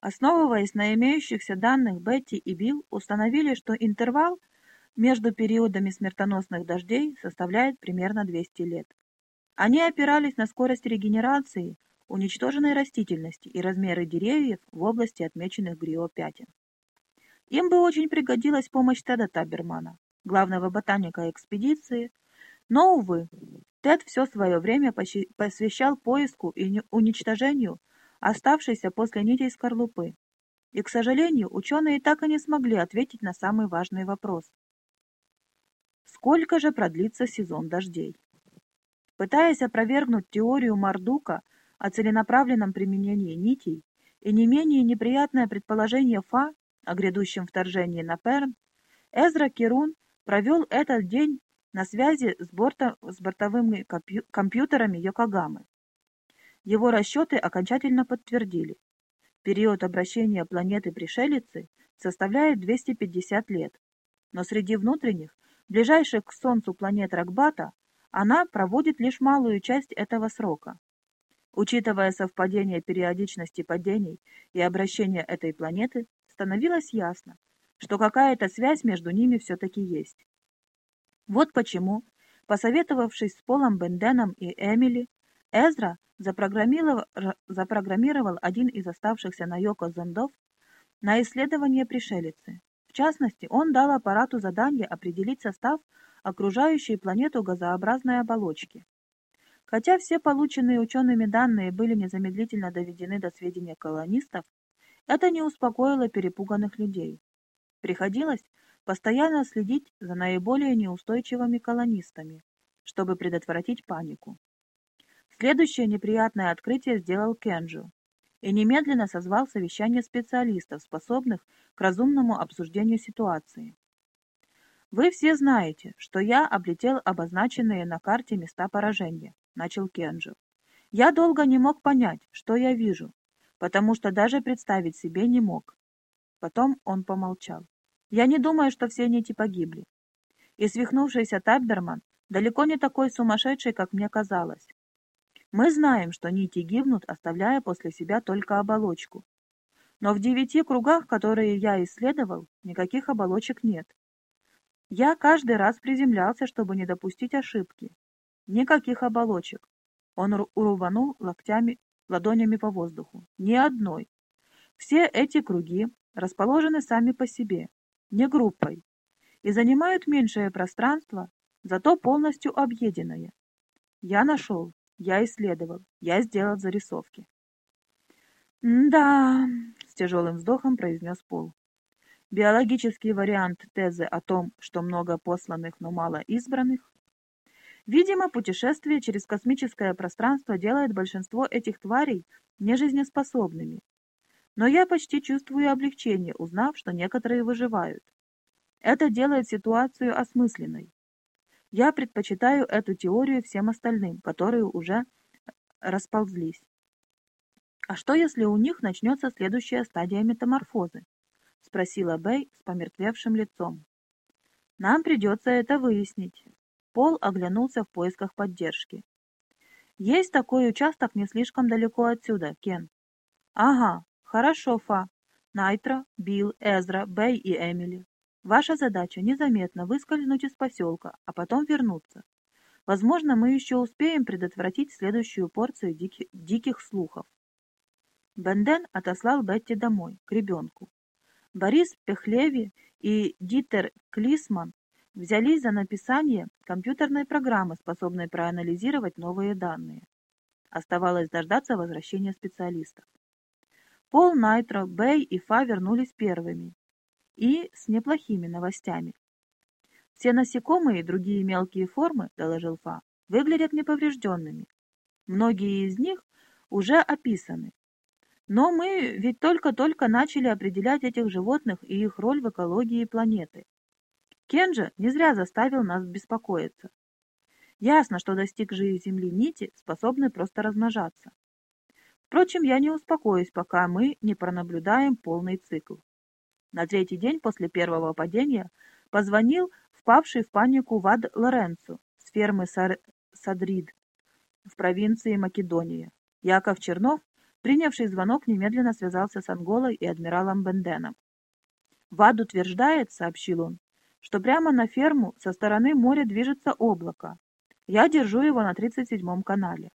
Основываясь на имеющихся данных, Бетти и Билл установили, что интервал между периодами смертоносных дождей составляет примерно 200 лет. Они опирались на скорость регенерации уничтоженной растительности и размеры деревьев в области отмеченных Грио-пятен. Им бы очень пригодилась помощь Теда Табермана, главного ботаника экспедиции, но, увы, Тед все свое время посвящал поиску и уничтожению оставшейся после нитей скорлупы. И, к сожалению, ученые так и не смогли ответить на самый важный вопрос. Сколько же продлится сезон дождей? Пытаясь опровергнуть теорию Мардука о целенаправленном применении нитей и не менее неприятное предположение Фа о грядущем вторжении на Перн, Эзра Кирун провел этот день на связи с, борта, с бортовыми компьютерами Йокогамы. Его расчеты окончательно подтвердили. Период обращения планеты-пришелицы составляет 250 лет, но среди внутренних, ближайших к Солнцу планет Ракбата, она проводит лишь малую часть этого срока. Учитывая совпадение периодичности падений и обращения этой планеты, становилось ясно, что какая-то связь между ними все-таки есть. Вот почему, посоветовавшись с Полом Бенденом и Эмили, Эзра запрограммировал, запрограммировал один из оставшихся на Йоко зондов на исследование пришелицы. В частности, он дал аппарату задание определить состав окружающей планету газообразной оболочки. Хотя все полученные учеными данные были незамедлительно доведены до сведения колонистов, это не успокоило перепуганных людей. Приходилось постоянно следить за наиболее неустойчивыми колонистами, чтобы предотвратить панику. Следующее неприятное открытие сделал Кенджу и немедленно созвал совещание специалистов, способных к разумному обсуждению ситуации. «Вы все знаете, что я облетел обозначенные на карте места поражения», — начал Кенджу. «Я долго не мог понять, что я вижу, потому что даже представить себе не мог». Потом он помолчал. «Я не думаю, что все нити погибли. И свихнувшийся Табберман далеко не такой сумасшедший, как мне казалось. Мы знаем, что нити гибнут, оставляя после себя только оболочку. Но в девяти кругах, которые я исследовал, никаких оболочек нет. Я каждый раз приземлялся, чтобы не допустить ошибки. Никаких оболочек. Он урванул локтями, ладонями по воздуху. Ни одной. Все эти круги расположены сами по себе, не группой, и занимают меньшее пространство, зато полностью объеденное. Я нашел я исследовал, я сделал зарисовки. «Да», — с тяжелым вздохом произнес Пол. «Биологический вариант тезы о том, что много посланных, но мало избранных. Видимо, путешествие через космическое пространство делает большинство этих тварей нежизнеспособными. Но я почти чувствую облегчение, узнав, что некоторые выживают. Это делает ситуацию осмысленной. Я предпочитаю эту теорию всем остальным, которые уже расползлись. «А что, если у них начнется следующая стадия метаморфозы?» — спросила Бэй с помертвевшим лицом. «Нам придется это выяснить». Пол оглянулся в поисках поддержки. «Есть такой участок не слишком далеко отсюда, Кен». «Ага, хорошо, Фа. Найтра, Билл, Эзра, Бэй и Эмили. Ваша задача незаметно выскользнуть из поселка, а потом вернуться. Возможно, мы еще успеем предотвратить следующую порцию диких, диких слухов. Бенден отослал Бетти домой, к ребенку. Борис Пехлеви и Дитер Клисман взялись за написание компьютерной программы, способной проанализировать новые данные. Оставалось дождаться возвращения специалистов. Пол Найтро, Бэй и Фа вернулись первыми и с неплохими новостями. Все насекомые и другие мелкие формы, доложил Фа, выглядят неповрежденными. Многие из них уже описаны. Но мы ведь только-только начали определять этих животных и их роль в экологии планеты. Кенджа не зря заставил нас беспокоиться. Ясно, что достигшие Земли нити способны просто размножаться. Впрочем, я не успокоюсь, пока мы не пронаблюдаем полный цикл. На третий день после первого падения позвонил впавший в панику Вад Лоренцо с фермы Сар... Садрид в провинции Македония. Яков Чернов Принявший звонок немедленно связался с Анголой и адмиралом Бенденом. «Вад утверждает, — сообщил он, — что прямо на ферму со стороны моря движется облако. Я держу его на 37-м канале».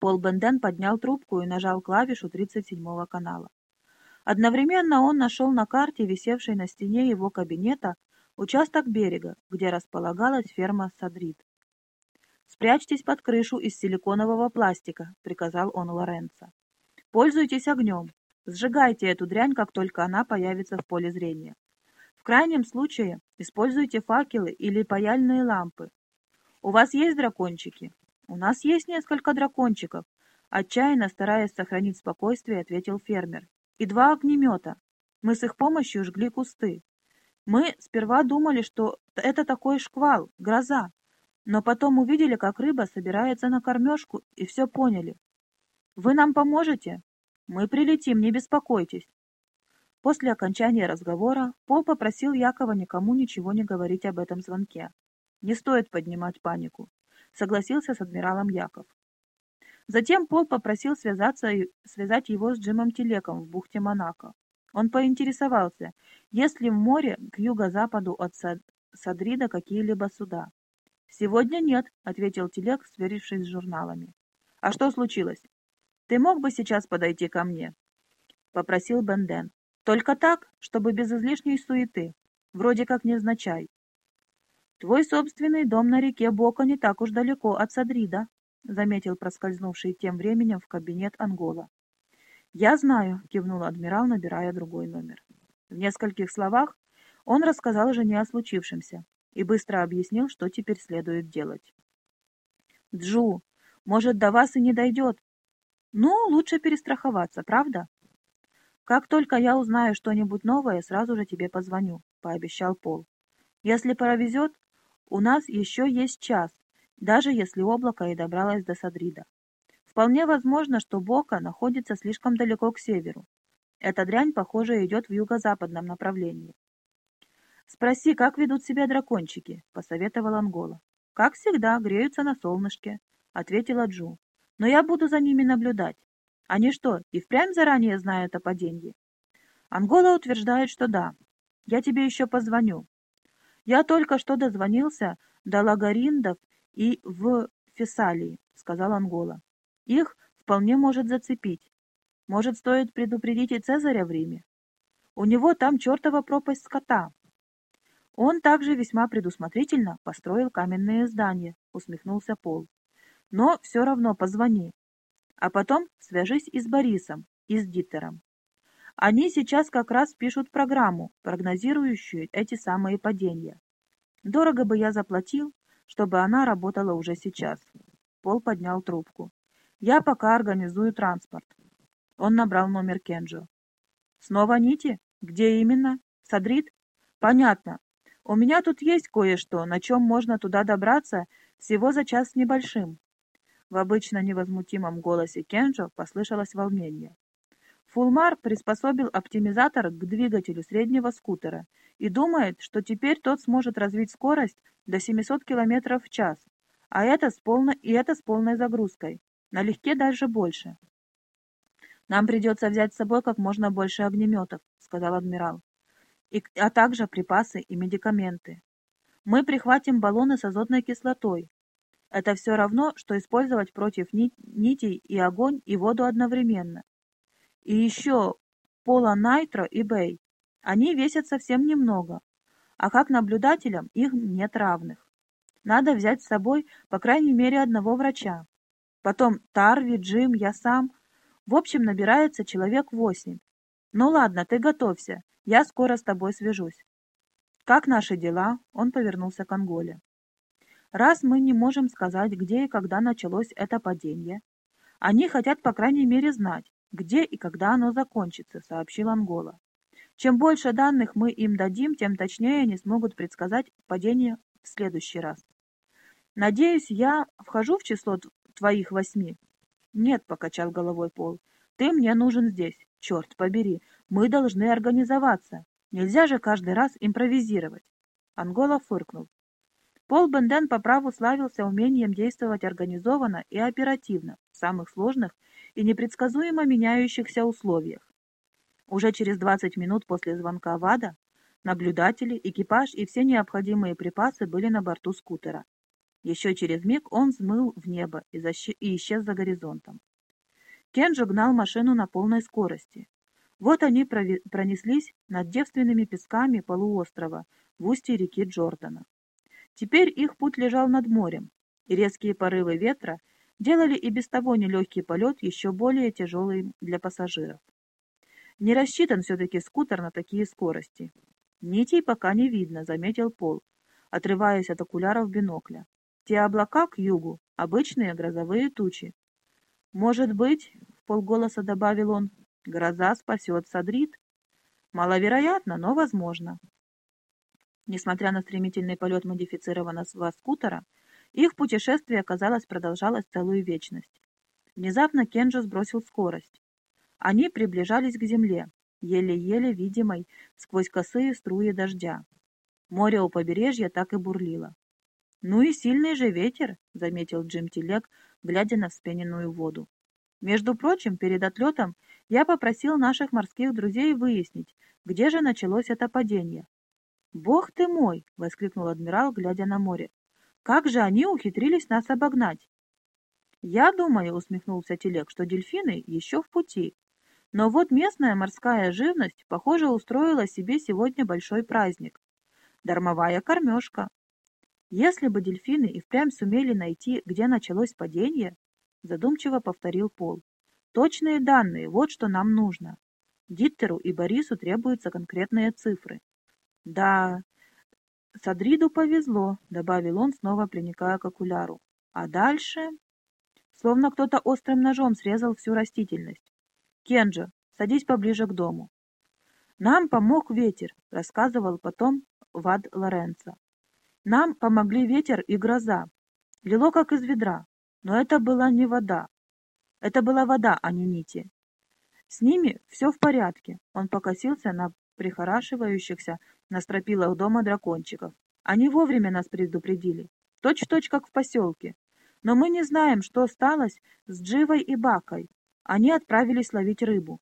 Пол Бенден поднял трубку и нажал клавишу 37-го канала. Одновременно он нашел на карте, висевшей на стене его кабинета, участок берега, где располагалась ферма Садрид. «Спрячьтесь под крышу из силиконового пластика», — приказал он Лоренцо. «Пользуйтесь огнем. Сжигайте эту дрянь, как только она появится в поле зрения. В крайнем случае используйте факелы или паяльные лампы. У вас есть дракончики? У нас есть несколько дракончиков. Отчаянно стараясь сохранить спокойствие, ответил фермер. И два огнемета. Мы с их помощью жгли кусты. Мы сперва думали, что это такой шквал, гроза, но потом увидели, как рыба собирается на кормежку, и все поняли. Вы нам поможете? Мы прилетим, не беспокойтесь. После окончания разговора Пол попросил Якова никому ничего не говорить об этом звонке. Не стоит поднимать панику, согласился с адмиралом Яков. Затем Пол попросил связаться, связать его с Джимом Телеком в бухте Монако. Он поинтересовался, есть ли в море к юго-западу от Садрида какие-либо суда. «Сегодня нет», — ответил Телек, сверившись с журналами. «А что случилось?» «Ты мог бы сейчас подойти ко мне?» — попросил Бенден. «Только так, чтобы без излишней суеты. Вроде как невзначай». «Твой собственный дом на реке Бока не так уж далеко от Садрида», — заметил проскользнувший тем временем в кабинет Ангола. «Я знаю», — кивнул адмирал, набирая другой номер. В нескольких словах он рассказал жене о случившемся и быстро объяснил, что теперь следует делать. «Джу, может, до вас и не дойдет, ну, лучше перестраховаться, правда? Как только я узнаю что-нибудь новое, сразу же тебе позвоню, пообещал Пол. Если повезет, у нас еще есть час, даже если облако и добралось до Садрида. Вполне возможно, что Бока находится слишком далеко к северу. Эта дрянь, похоже, идет в юго-западном направлении. «Спроси, как ведут себя дракончики», — посоветовал Ангола. «Как всегда, греются на солнышке», — ответила Джу но я буду за ними наблюдать. Они что, и впрямь заранее знают о падении? Ангола утверждает, что да. Я тебе еще позвоню. Я только что дозвонился до Лагариндов и в Фессалии, сказал Ангола. Их вполне может зацепить. Может, стоит предупредить и Цезаря в Риме? У него там чертова пропасть скота. Он также весьма предусмотрительно построил каменные здания, усмехнулся Пол но все равно позвони. А потом свяжись и с Борисом, и с Дитером. Они сейчас как раз пишут программу, прогнозирующую эти самые падения. Дорого бы я заплатил, чтобы она работала уже сейчас. Пол поднял трубку. Я пока организую транспорт. Он набрал номер Кенджо. Снова нити? Где именно? Садрит? Понятно. У меня тут есть кое-что, на чем можно туда добраться всего за час с небольшим. В обычно невозмутимом голосе Кенджо послышалось волнение. Фулмар приспособил оптимизатор к двигателю среднего скутера и думает, что теперь тот сможет развить скорость до 700 км в час, а это с полной, и это с полной загрузкой, налегке даже больше. «Нам придется взять с собой как можно больше огнеметов», — сказал адмирал, и, а также припасы и медикаменты. Мы прихватим баллоны с азотной кислотой, это все равно, что использовать против нитей и огонь, и воду одновременно. И еще Пола Найтро и Бэй. Они весят совсем немного, а как наблюдателям их нет равных. Надо взять с собой по крайней мере одного врача. Потом Тарви, Джим, я сам. В общем, набирается человек восемь. Ну ладно, ты готовься, я скоро с тобой свяжусь. Как наши дела? Он повернулся к Анголе. Раз мы не можем сказать, где и когда началось это падение, они хотят, по крайней мере, знать, где и когда оно закончится, сообщил Ангола. Чем больше данных мы им дадим, тем точнее они смогут предсказать падение в следующий раз. Надеюсь, я вхожу в число твоих восьми? Нет, покачал головой Пол. Ты мне нужен здесь. Черт побери, мы должны организоваться. Нельзя же каждый раз импровизировать. Ангола фыркнул. Пол Бенден по праву славился умением действовать организованно и оперативно, самых сложных и непредсказуемо меняющихся условиях. Уже через 20 минут после звонка ВАДА наблюдатели, экипаж и все необходимые припасы были на борту скутера. Еще через миг он взмыл в небо и, и исчез за горизонтом. Кенджо гнал машину на полной скорости. Вот они пронеслись над девственными песками полуострова в устье реки Джордана. Теперь их путь лежал над морем, и резкие порывы ветра делали и без того нелегкий полет еще более тяжелым для пассажиров. Не рассчитан все-таки скутер на такие скорости. Нитей пока не видно, заметил Пол, отрываясь от окуляров бинокля. Те облака к югу — обычные грозовые тучи. Может быть, — в полголоса добавил он, — гроза спасет Садрит? Маловероятно, но возможно. Несмотря на стремительный полет модифицированного скутера, их путешествие, казалось, продолжалось целую вечность. Внезапно Кенджо сбросил скорость. Они приближались к земле, еле-еле видимой сквозь косые струи дождя. Море у побережья так и бурлило. «Ну и сильный же ветер», — заметил Джим Телег, глядя на вспененную воду. «Между прочим, перед отлетом я попросил наших морских друзей выяснить, где же началось это падение. «Бог ты мой!» — воскликнул адмирал, глядя на море. «Как же они ухитрились нас обогнать?» «Я думаю», — усмехнулся Телег, — «что дельфины еще в пути. Но вот местная морская живность, похоже, устроила себе сегодня большой праздник. Дармовая кормежка. Если бы дельфины и впрямь сумели найти, где началось падение, задумчиво повторил Пол. Точные данные, вот что нам нужно. Диттеру и Борису требуются конкретные цифры. Да, Садриду повезло, добавил он, снова приникая к окуляру. А дальше... Словно кто-то острым ножом срезал всю растительность. Кенджо, садись поближе к дому. Нам помог ветер, рассказывал потом Вад Лоренцо. Нам помогли ветер и гроза. Лило как из ведра, но это была не вода. Это была вода, а не нити. С ними все в порядке. Он покосился на прихорашивающихся на стропилах дома дракончиков. Они вовремя нас предупредили, точь-в-точь, -точь, как в поселке. Но мы не знаем, что сталось с Дживой и Бакой. Они отправились ловить рыбу.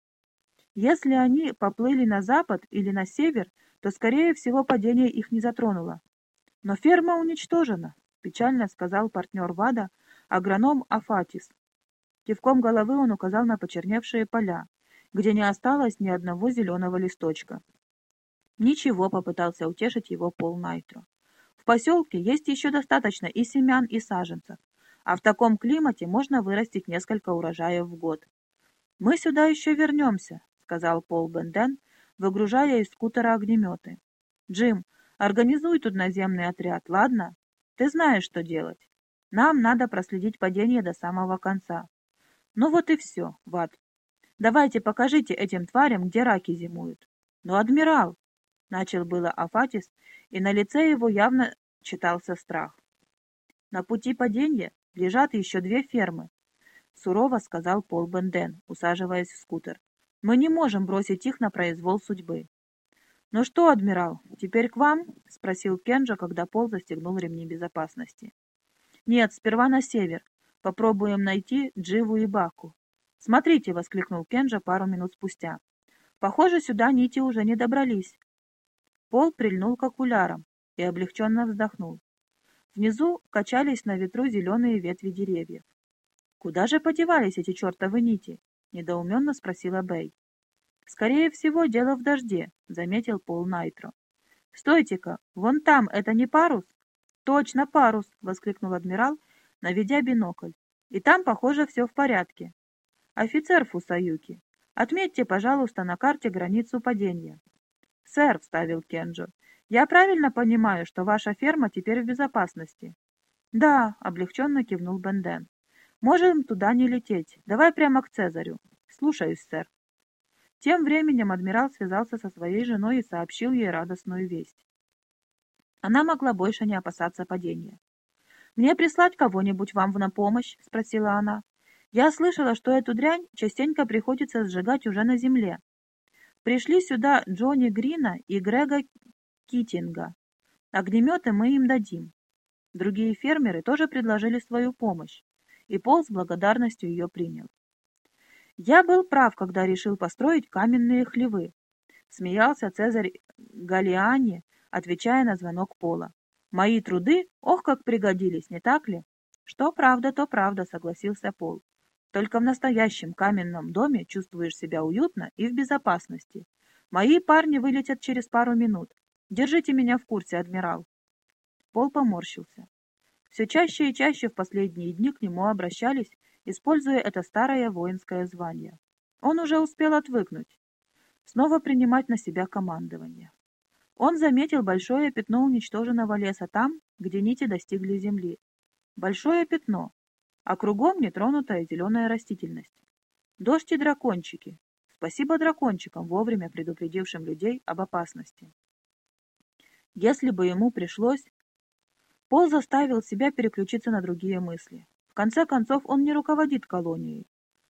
Если они поплыли на запад или на север, то, скорее всего, падение их не затронуло. Но ферма уничтожена, печально сказал партнер Вада, агроном Афатис. Кивком головы он указал на почерневшие поля, где не осталось ни одного зеленого листочка. Ничего, попытался утешить его Пол Найтро. В поселке есть еще достаточно и семян, и саженцев, а в таком климате можно вырастить несколько урожаев в год. «Мы сюда еще вернемся», — сказал Пол Бенден, выгружая из скутера огнеметы. «Джим, организуй тут наземный отряд, ладно? Ты знаешь, что делать. Нам надо проследить падение до самого конца. Ну вот и все, Ват. Давайте покажите этим тварям, где раки зимуют. Но, адмирал, начал было Афатис, и на лице его явно читался страх. На пути падения лежат еще две фермы, сурово сказал Пол Бенден, усаживаясь в скутер. Мы не можем бросить их на произвол судьбы. «Ну что, адмирал, теперь к вам?» — спросил Кенджа, когда Пол застегнул ремни безопасности. «Нет, сперва на север. Попробуем найти Дживу и Баку. «Смотрите!» — воскликнул Кенджа пару минут спустя. «Похоже, сюда нити уже не добрались». Пол прильнул к окулярам и облегченно вздохнул. Внизу качались на ветру зеленые ветви деревьев. «Куда же подевались эти чертовы нити?» — недоуменно спросила Бэй. «Скорее всего, дело в дожде», — заметил Пол Найтро. «Стойте-ка, вон там, это не парус?» «Точно парус!» — воскликнул адмирал, наведя бинокль. «И там, похоже, все в порядке. «Офицер Фусаюки, отметьте, пожалуйста, на карте границу падения». «Сэр», — вставил Кенджо, — «я правильно понимаю, что ваша ферма теперь в безопасности?» «Да», — облегченно кивнул Бенден. «Можем туда не лететь. Давай прямо к Цезарю». «Слушаюсь, сэр». Тем временем адмирал связался со своей женой и сообщил ей радостную весть. Она могла больше не опасаться падения. «Мне прислать кого-нибудь вам на помощь?» — спросила она. Я слышала, что эту дрянь частенько приходится сжигать уже на земле. Пришли сюда Джонни Грина и Грега Китинга. Огнеметы мы им дадим. Другие фермеры тоже предложили свою помощь. и Пол с благодарностью ее принял. «Я был прав, когда решил построить каменные хлевы», — смеялся Цезарь Галиани, отвечая на звонок Пола. «Мои труды, ох, как пригодились, не так ли?» «Что правда, то правда», — согласился Пол. «Только в настоящем каменном доме чувствуешь себя уютно и в безопасности. Мои парни вылетят через пару минут. Держите меня в курсе, адмирал». Пол поморщился. Все чаще и чаще в последние дни к нему обращались, используя это старое воинское звание. Он уже успел отвыкнуть, снова принимать на себя командование. Он заметил большое пятно уничтоженного леса там, где нити достигли земли. Большое пятно, а кругом нетронутая зеленая растительность. Дождь и дракончики. Спасибо дракончикам, вовремя предупредившим людей об опасности. Если бы ему пришлось Пол заставил себя переключиться на другие мысли. В конце концов, он не руководит колонией.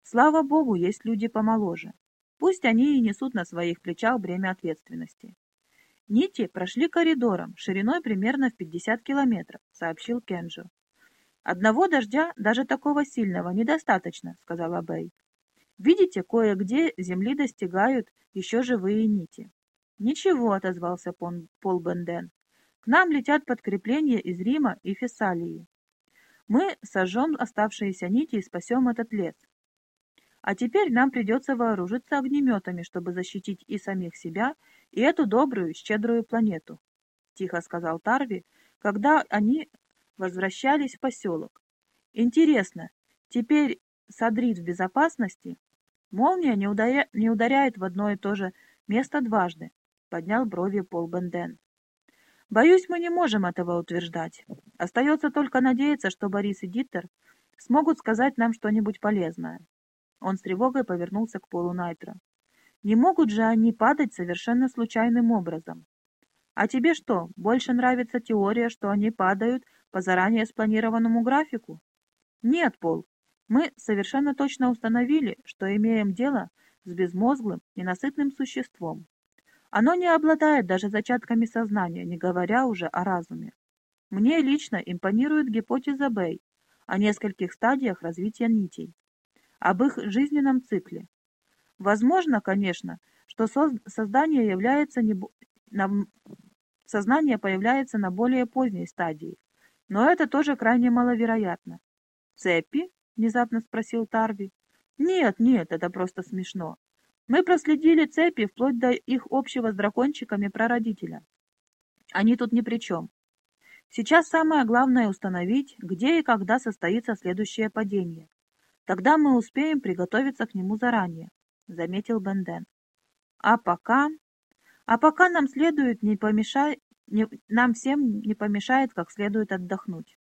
Слава богу, есть люди помоложе. Пусть они и несут на своих плечах бремя ответственности. Нити прошли коридором, шириной примерно в 50 километров, сообщил Кенджо. Одного дождя, даже такого сильного, недостаточно, сказала Бэй. Видите, кое-где земли достигают еще живые нити. Ничего, отозвался Пол Бенден. К нам летят подкрепления из Рима и Фессалии. Мы сожжем оставшиеся нити и спасем этот лес. А теперь нам придется вооружиться огнеметами, чтобы защитить и самих себя, и эту добрую, щедрую планету, — тихо сказал Тарви, когда они возвращались в поселок. Интересно, теперь Садрид в безопасности? Молния не, ударя... не ударяет в одно и то же место дважды, — поднял брови Пол Бенден. Боюсь, мы не можем этого утверждать. Остается только надеяться, что Борис и Диттер смогут сказать нам что-нибудь полезное. Он с тревогой повернулся к Полу Найтро. Не могут же они падать совершенно случайным образом. А тебе что, больше нравится теория, что они падают по заранее спланированному графику? Нет, Пол, мы совершенно точно установили, что имеем дело с безмозглым, ненасытным существом, оно не обладает даже зачатками сознания, не говоря уже о разуме. Мне лично импонирует гипотеза Бэй о нескольких стадиях развития нитей, об их жизненном цикле. Возможно, конечно, что создание является не... на... сознание появляется на более поздней стадии, но это тоже крайне маловероятно. «Цепи?» — внезапно спросил Тарви. «Нет, нет, это просто смешно. Мы проследили цепи вплоть до их общего с дракончиками прародителя. Они тут ни при чем. Сейчас самое главное установить, где и когда состоится следующее падение. Тогда мы успеем приготовиться к нему заранее, — заметил Бенден. А пока... А пока нам следует не помешать... Нам всем не помешает как следует отдохнуть.